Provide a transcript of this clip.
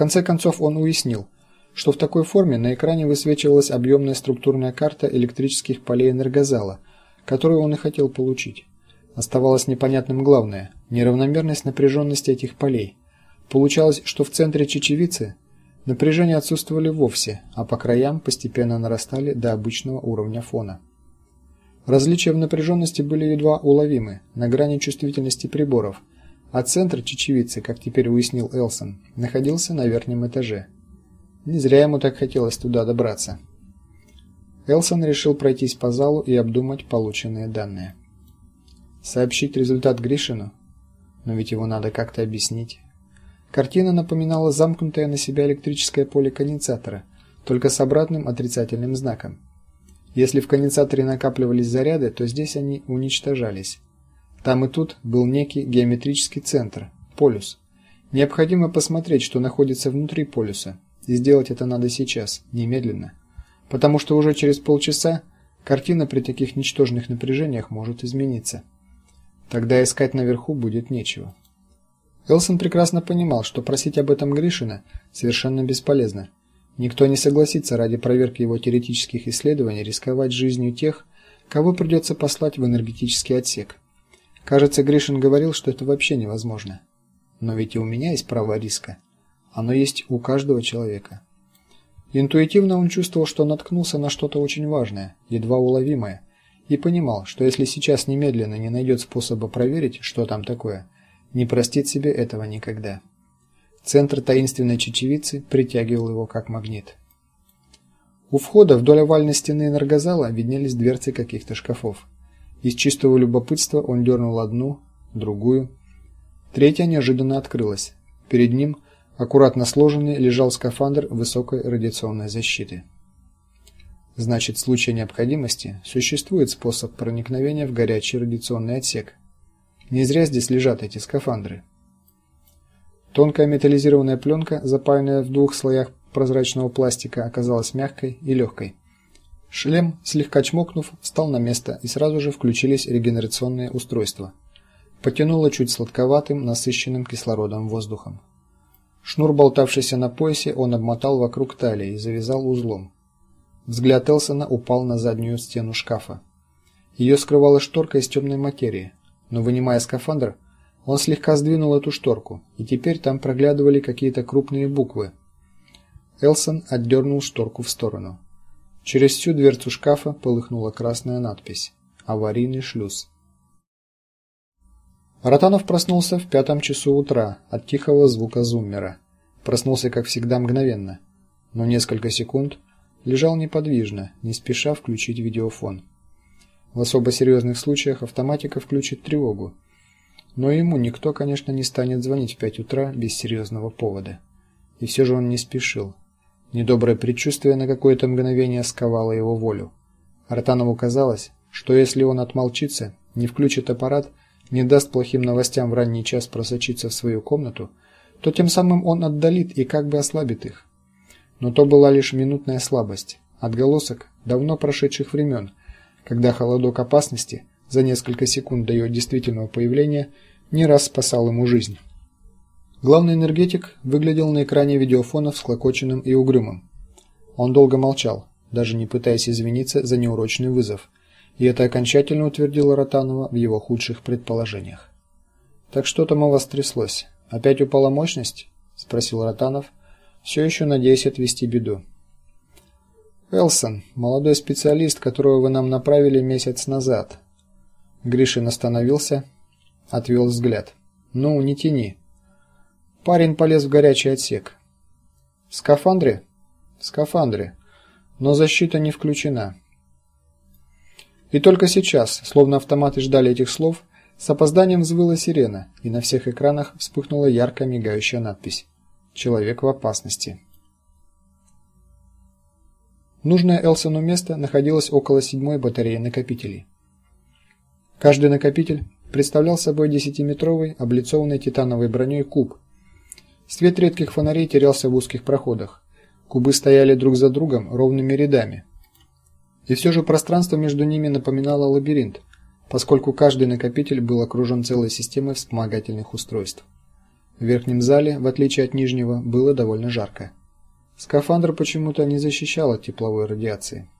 конце концов он уяснил, что в такой форме на экране высвечивалась объемная структурная карта электрических полей энергозала, которую он и хотел получить. Оставалось непонятным главное неравномерность напряженности этих полей. Получалось, что в центре чечевицы напряжения отсутствовали вовсе, а по краям постепенно нарастали до обычного уровня фона. Различия в напряженности были едва уловимы, на грани чувствительности приборов, а центр чечевицы, как теперь уяснил Элсон, находился на верхнем этаже. Не зря ему так хотелось туда добраться. Элсон решил пройтись по залу и обдумать полученные данные. Сообщить результат Гришину, но ведь его надо как-то объяснить. Картина напоминала замкнутое на себя электрическое поле конденсатора, только с обратным отрицательным знаком. Если в конденсаторе накапливались заряды, то здесь они уничтожались. Там и тут был некий геометрический центр полюс. Необходимо посмотреть, что находится внутри полюса, и сделать это надо сейчас, немедленно, потому что уже через полчаса картина при таких ничтожных напряжениях может измениться. Тогда искать наверху будет нечего. Элсон прекрасно понимал, что просить об этом Гришина совершенно бесполезно. Никто не согласится ради проверки его теоретических исследований рисковать жизнью тех, кого придется послать в энергетический отсек. Кажется, Гришин говорил, что это вообще невозможно. Но ведь и у меня есть право риска. Оно есть у каждого человека. Интуитивно он чувствовал, что наткнулся на что-то очень важное, едва уловимое, и понимал, что если сейчас немедленно не найдет способа проверить, что там такое, не простит себе этого никогда. Центр таинственной чечевицы притягивал его как магнит. У входа вдоль овальной стены энергозала виднелись дверцы каких-то шкафов. Из чистого любопытства он дернул одну, другую. Третья неожиданно открылась. Перед ним, аккуратно сложенный, лежал скафандр высокой радиационной защиты. Значит, в случае необходимости существует способ проникновения в горячий радиационный отсек. Не зря здесь лежат эти скафандры. Тонкая металлизированная пленка, запаянная в двух слоях прозрачного пластика, оказалась мягкой и легкой. Шлем, слегка чмокнув, встал на место, и сразу же включились регенерационные устройства. Потянуло чуть сладковатым, насыщенным кислородом воздухом. Шнур, болтавшийся на поясе, он обмотал вокруг талии и завязал узлом. Взгляд Элсона упал на заднюю стену шкафа. Ее скрывала шторка из темной материи, но вынимая скафандр, он слегка сдвинул эту шторку, и теперь там проглядывали какие-то крупные буквы. Элсон отдернул шторку в сторону. Через всю дверцу шкафа полыхнула красная надпись: "Аварийный шлюз". Ротанов проснулся в пятом часу утра от тихого звука зуммера. Проснулся, как всегда, мгновенно, но несколько секунд лежал неподвижно, не спеша включить видеофон. В особо серьезных случаях автоматика включит тревогу. Но ему никто, конечно, не станет звонить в пять утра без серьезного повода. И все же он не спешил. Недоброе предчувствие на какое-то мгновение сковало его волю. Артанову казалось, что если он отмолчится, не включит аппарат, не даст плохим новостям в ранний час просочиться в свою комнату, то тем самым он отдалит и как бы ослабит их. Но то была лишь минутная слабость, отголосок давно прошедших времен, когда холодок опасности за несколько секунд до ее действительного появления не раз спасал ему жизнь. Главный энергетик выглядел на экране видеофона всклокоченным и угрюмым. Он долго молчал, даже не пытаясь извиниться за неурочный вызов, и это окончательно утвердило Ротанова в его худших предположениях. Так что там у вас тряслось? Опять упала мощность? спросил Ротанов все еще надеясь отвести беду. Элсон, молодой специалист, которого вы нам направили месяц назад. Гришин остановился, отвел взгляд. Ну, не тяни. Парень полез в горячий отсек. В скафандре? В скафандре. Но защита не включена. И только сейчас, словно автоматы ждали этих слов, с опозданием взвыла сирена, и на всех экранах вспыхнула ярко мигающая надпись: Человек в опасности. Нужное Элсону место находилось около седьмой батареи накопителей. Каждый накопитель представлял собой десятиметровый, облицованный титановой броней куб. Свет редких фонарей терялся в узких проходах. Кубы стояли друг за другом ровными рядами. И все же пространство между ними напоминало лабиринт, поскольку каждый накопитель был окружен целой системой вспомогательных устройств. В верхнем зале, в отличие от нижнего, было довольно жарко. Скафандр почему-то не защищал от тепловой радиации.